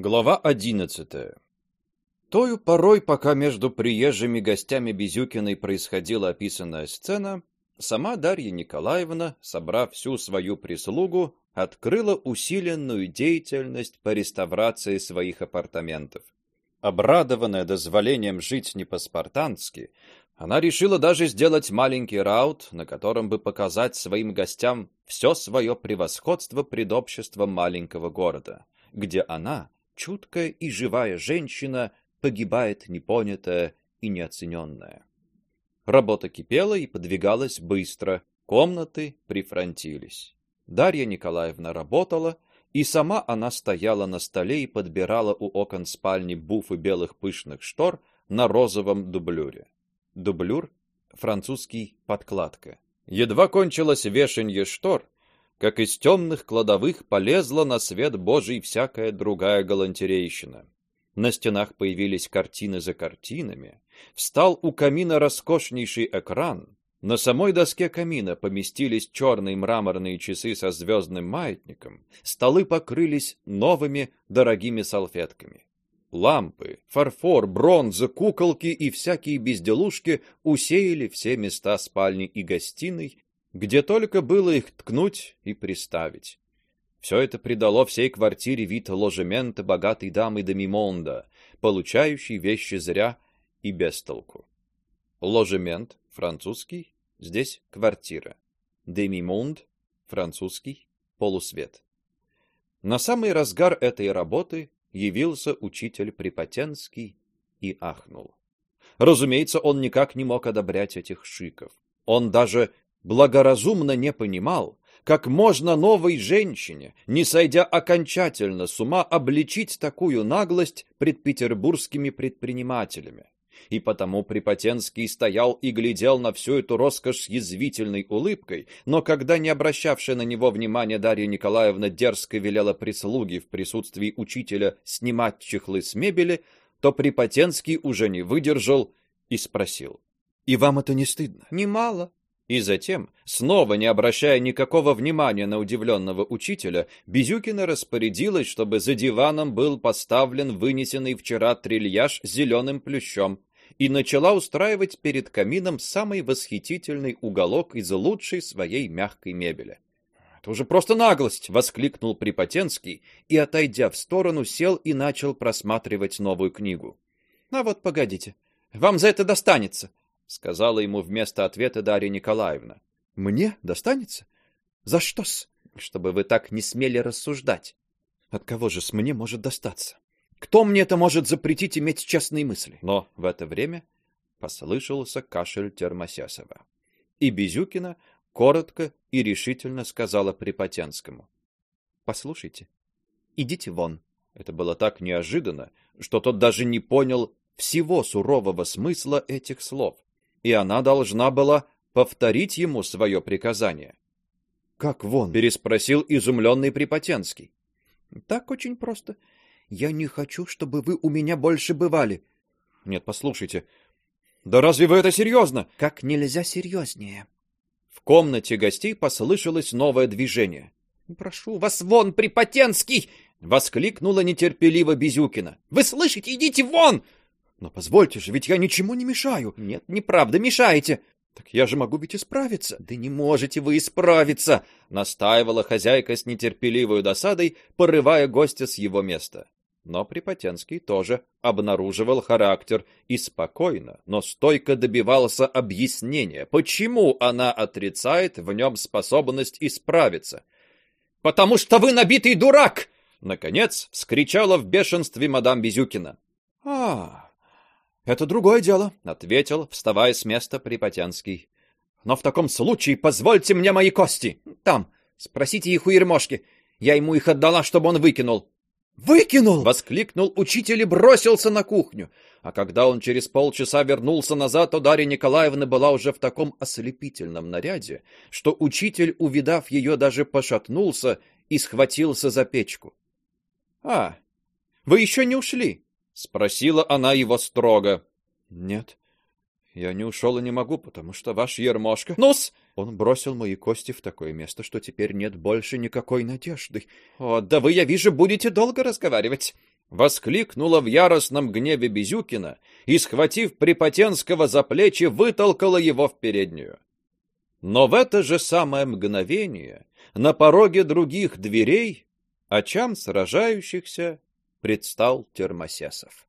Глава одиннадцатая. Тою порой, пока между приезжими гостями Безюкиной происходила описанная сцена, сама Дарья Николаевна, собрав всю свою прислугу, открыла усиленную деятельность по реставрации своих апартаментов. Обрадованная дозволением жить не по-спартански, она решила даже сделать маленький раут, на котором бы показать своим гостям все свое превосходство пред обществом маленького города, где она чуткая и живая женщина погибает непонятая и неоцененная. Работа кипела и подвигалась быстро, комнаты прифронтились. Дарья Николаевна работала, и сама она стояла на столе и подбирала у окон спальни буфы белых пышных штор на розовом дублюре. Дублюр французский подкладка. Едва кончилось вешанье штор, как из темных кладовых полезла на свет Божий всякая другая галантерейщина. На стенах появились картины за картинами, встал у камина роскошнейший экран, на самой доске камина поместились черные мраморные часы со звездным маятником, столы покрылись новыми дорогими салфетками. Лампы, фарфор, бронза, куколки и всякие безделушки усеяли все места спальни и гостиной, где только было их ткнуть и приставить. Все это придало всей квартире вид ложемента богатой дамы Демимонда, получающей вещи зря и без толку. Ложемент французский, здесь квартира. Демимонд французский полусвет. На самый разгар этой работы явился учитель Припотенский и ахнул. Разумеется, он никак не мог одобрять этих шиков. Он даже благоразумно не понимал, как можно новой женщине, не сойдя окончательно с ума, обличить такую наглость пред петербургскими предпринимателями. И потому Припотенский стоял и глядел на всю эту роскошь с язвительной улыбкой, но когда не обращавшая на него внимания Дарья Николаевна дерзко велела прислуге в присутствии учителя снимать чехлы с мебели, то Припотенский уже не выдержал и спросил: "И вам это не стыдно?" "Немало", и затем, снова не обращая никакого внимания на удивленного учителя, Безюкина распорядилась, чтобы за диваном был поставлен вынесенный вчера трильяж с зеленым плющом, и начала устраивать перед камином самый восхитительный уголок из лучшей своей мягкой мебели. Это уже просто наглость, воскликнул Припотенский и отойдя в сторону сел и начал просматривать новую книгу. А вот погодите, вам за это достанется сказала ему вместо ответа Дарья Николаевна. Мне достанется? За что-с? Чтобы вы так не смели рассуждать. От кого же с мне может достаться? Кто мне это может запретить иметь честные мысли? Но в это время послышался кашель Термосясова. И Безюкина коротко и решительно сказала Припотенскому: "Послушайте, идите вон". Это было так неожиданно, что тот даже не понял всего сурового смысла этих слов и она должна была повторить ему свое приказание. Как вон? переспросил изумленный Припотенский. Так очень просто. Я не хочу, чтобы вы у меня больше бывали. Нет, послушайте. Да разве вы это серьезно? Как нельзя серьезнее. В комнате гостей послышалось новое движение. Прошу вас вон, Припотенский, воскликнула нетерпеливо Безюкина. Вы слышите? Идите вон! Но позвольте же, ведь я ничему не мешаю. Нет, неправда, мешаете. Так я же могу ведь исправиться. Да не можете вы исправиться, настаивала хозяйка с нетерпеливой досадой, порывая гостя с его места. Но Припотенский тоже обнаруживал характер и спокойно, но стойко добивался объяснения, почему она отрицает в нем способность исправиться. Потому что вы набитый дурак, наконец вскричала в бешенстве мадам Безюкина. А, это другое дело, ответил, вставая с места Припотянский. Но в таком случае позвольте мне мои кости. Там, спросите их у Ермошки. Я ему их отдала, чтобы он выкинул. Выкинул, воскликнул учитель и бросился на кухню. А когда он через полчаса вернулся назад, то Дарья Николаевна была уже в таком ослепительном наряде, что учитель, увидав ее, даже пошатнулся и схватился за печку. А, вы еще не ушли? спросила она его строго. Нет. Я не ушел и не могу, потому что ваш Ермошка. Нус! Он бросил мои кости в такое место, что теперь нет больше никакой надежды. О, да вы, я вижу, будете долго разговаривать. Воскликнула в яростном гневе Безюкина и, схватив Припотенского за плечи, вытолкала его в переднюю. Но в это же самое мгновение на пороге других дверей очам сражающихся предстал Термосесов.